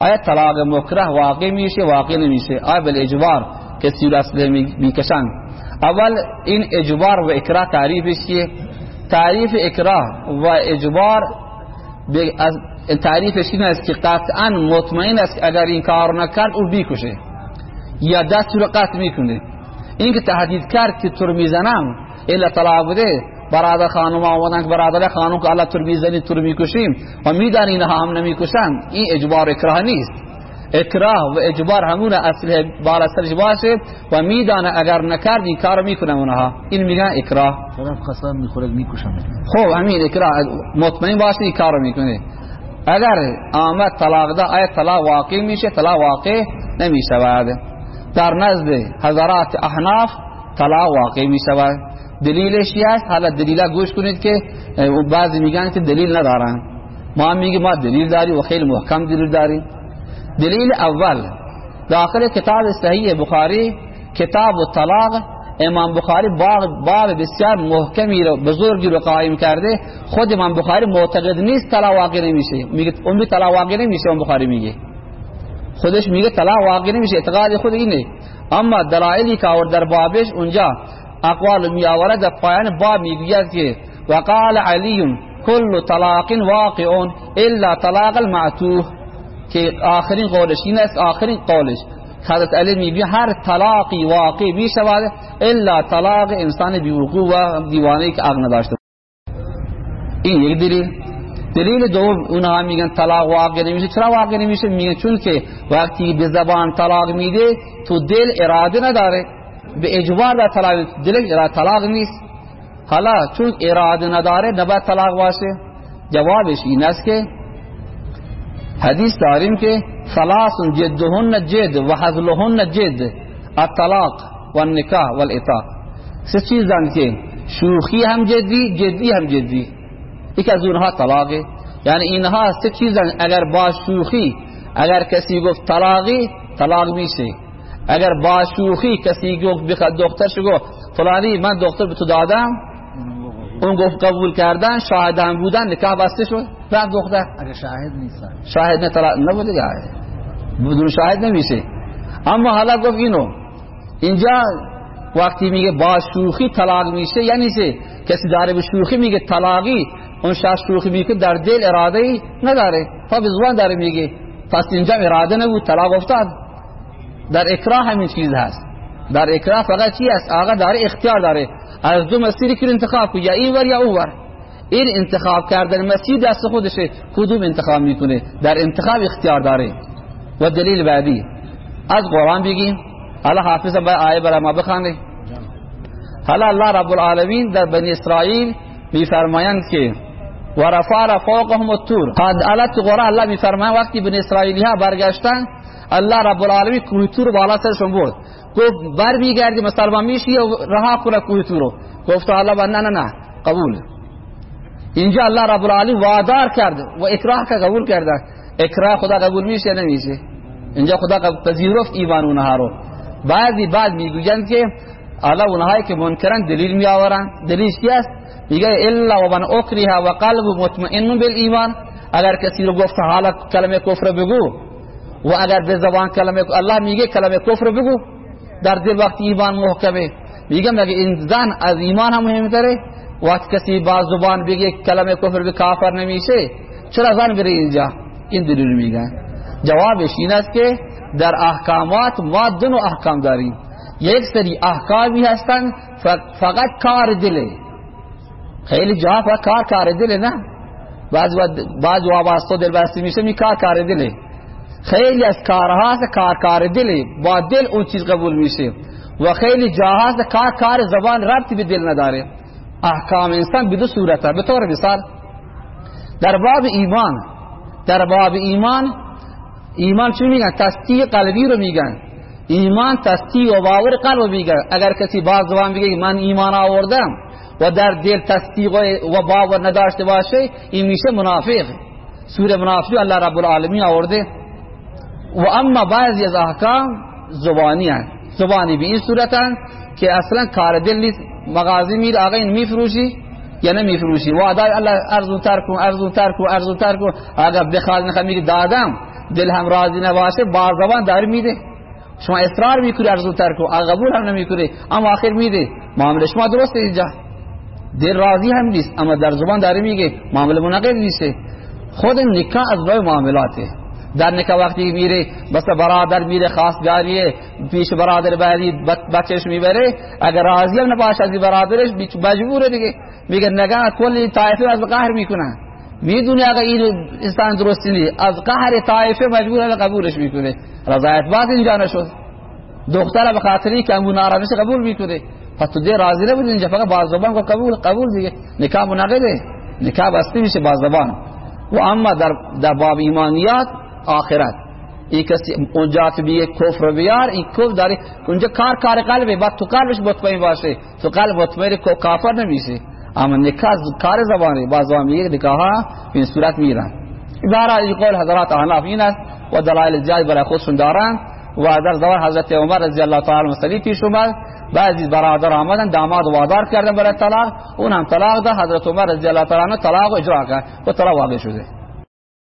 آیا طلاق مکره واقع میشه واقع نمیشه. آیا بل اجبار کسی رو اصله می‌کشن. اول این اجبار و اکراه تعریفش چیه تعریف اکراه و اجبار تعریفش این است که قطعا مطمئن است اگر این کار نکرد او بیکشه. یا دست رو قطع می‌کنه. این که تهدید کرد که تر می‌زنم الا طلاق بده برادر خانم آمدن که برادر خانم که الله تر می‌زنی تر می‌کشیم و میدن اینها هم نمی‌کشن این اجبار اکراه نیست. اکراه و اجبار همون اصل بار سرش باشه و میدانه اگر نکرد این کار می‌کنه اونها. این میگن اکراه. طرف قسم می‌خوره می‌کشم خب همین اکراه. مطمئن باشه این کار می‌کنه. اگر آمد طلاق ده آیا طلاق واقع میشه؟ طلاق واقع نمی‌شود. در نزد حضرات احناف طلاق واقع می‌شود. دلیلش چی است حالا دلیل گوش کنید که بعضی میگن که دلیل ندارن. ما هم میگیم ما دلیل داریم و خیلی محکم دلیل داریم. دلیل اول داخل کتاب صحیح بخاری کتاب الطلاق امام بخاری باب بسیار محکمی رو بزرگی رو قائم کرده. خود امام بخاری معتقد نیست طلاق واقع نمیشه. میگه اون طلاق واقع نمیشه امام بخاری میگه. خودش میگه طلاق واقع نمیشه اعتقاد خود اینه. اما دلایلی که آورد در بابش اونجا اقوال می آورد در پایان باب می‌گوید که وقال علی کل طلاق واقع الا طلاق المعتوه. که آخرین قولش این است آخرین قولش. حضرت علی میگه هر طلاقی واقع می شود الا طلاق انسان بیوقوع و دیوانه که عقل نداشته این یک دلیل. دلیل دوم اونها میگن طلاق واقع نمیشه. چرا واقع نمیشه؟ میگن چون که وقتی به زبان طلاق میده تو دل اراده نداره. به اجبار در طلاق دل اراده طلاق نیست حالا چون اراده نداره نباید طلاق باشه جوابش این است که حدیث داریم که ثلاث جدهن جد و حزلهن جد الطلاق و النکاح و الاتاق سه چیزن که شوخی هم جدی جدی هم جدی. یک از اونها طلاقه. یعنی اینها سه چیزن اگر با شوخی اگر کسی گفت طلاقی طلاق میشه. اگر با شوخی کسی گفت بخواد دخترش گفت فلانی من دختر به تو دادم؟ اون گفت قبول کردن شاهد هم بودن نکاح بسته شد رفت دختر. اگر شاهد نیستن شاهد نه طلاق نبوده بدون شاهد نمیشه. اما حالا گفت اینو. اینجا وقتی میگه با شوخی طلاق میشه یعنی چه کسی داره به شوخی میگه طلاقی اون شخص شوخی میگه در دل اراده ای نداره. تا به زبان داره میگه. پس اینجا اراده نبود طلاق افتاد. در اکراه همین چیز هست. در اکراه فقط چی است آقا داره اختیار داره. از دو مسیری که انتخاب کنه یا این ور یا اون ور. این انتخاب کردن مسیر دست خودشه کدوم انتخاب می‌کنه؟ در انتخاب اختیار داره. و دلیل بعدی از قرآن بگیم. حالا حافظ با آیه برای ما بخانه حالا الله رب العالمین در بنی اسرائیل میفرمایند که و رفع فوقهم الطور قد علت قرآن الله میفرمایند وقتی بنی اسرائیلی ها برگشتن الله رب العالمین کوه تور بالا سرشون برد. گفت بر میگردی مسلمان میشی و رها کنه کوه تور رو؟ گفت الله نه نه نه قبول. اینجا الله رب العالمین وادار کرد و اکراه که قبول کرده. اکراه خدا قبول میشه نمیشه؟ اینجا خدا پذیرفت ایمان اونها رو. بعضی بعد می‌گویند که الا اونهایی که منکرن دلیل می آورن دلیل است؟ میگه الا و من اکره و قلب مطمئن بالایمان. اگر کسی رو گفت حالا کلمه کفر بگو. و اگر به زبان کلمه الله میگه کلمه کفر بگو. در دل وقت ایمان محکمه میگه مگه این زن از ایمان هم مهمتره وقت کسی با زبان بگه کلمه کفر به کافر نمیشه چرا زن بره اینجا؟ این دلیل میگن. جوابش این است که در احکامات ما نوع احکام داریم. یک سری احکامی هستن فقط کار دله خیلی جا فقط کار کار دله نه. بعض بعض وابسته دل بسته میشه می کار کار دله خیلی از کارها هست کار کار دله با دل اون چیز قبول میشه و خیلی جا هست کار کار زبان ربطی به دل نداره. احکام انسان به دو صورت به طور مثال در باب ایمان در باب ایمان ایمان چی میگن؟ تصدیق قلبی رو میگن. ایمان تصدیق و باور قلب میگن. اگر کسی باز زبان بگه من ایمان آوردم و در دل تصدیق و باور نداشته باشه این میشه منافق. سوره منافق الله رب العالمین آورده. و اما بعضی از احکام زبانی هست. زبانی به این صورت هست که اصلا کار دل نیست. مغازی میره آقا این میفروشی یا نمیفروشی؟ و ادای الله ارزو تر کن ارزو کن ارزو تر کن اگر بخواد نخواد میگه دادم دل هم راضی نباشه با زبان در میده. شما اصرار می‌کنی ارزو ترک و قبول هم نمی‌کنی. اما آخر میده. معامله شما درسته اینجا. دل راضی هم نیست اما در زبان داره میگه معامله منقض نیسته خود نکاح از راه معاملاته. در نکاح وقتی میره بس برادر میره خواستگاریه پیش برادر بعدی بچهش می‌بره اگر راضی هم نباشه از برادرش مجبوره دیگه. میگه نگاه کلی طایفه از قهر می‌کنن. می‌دونه اگر این انسان درستی نیست. از قهر طایفه مجبور قبولش می‌کنه. رضایت باز اینجا نشد. دختر به خاطری که امون آرامش قبول می‌کنه. پس تو دی راضی نبود اینجا فقط با زبان کو قبول قبول دیگه. نکاح منقده نکاح بسته میشه با زبان. و اما در در باب ایمانیات آخرت. این کسی اونجا که بیه کفر بیار این کفر داری اونجا کار کار قلبه بعد تو قلبش مطمئن باشه. تو قلب مطمئن کو کافر نمیشه اما نکاح کار زبانه با میگه نکاح این صورت میرن بهر این قول حضرات احناف این است. و دلایل زیاد برای خودشون دارن. و در زمان حضرت عمر رضی الله تعالی عنه پیش اومد. بعضی برادر آمدن داماد وادار کردن برای طلاق. اون هم طلاق ده حضرت عمر رضی الله تعالی طلاق اجرا کرد. و طلاق واقع شده.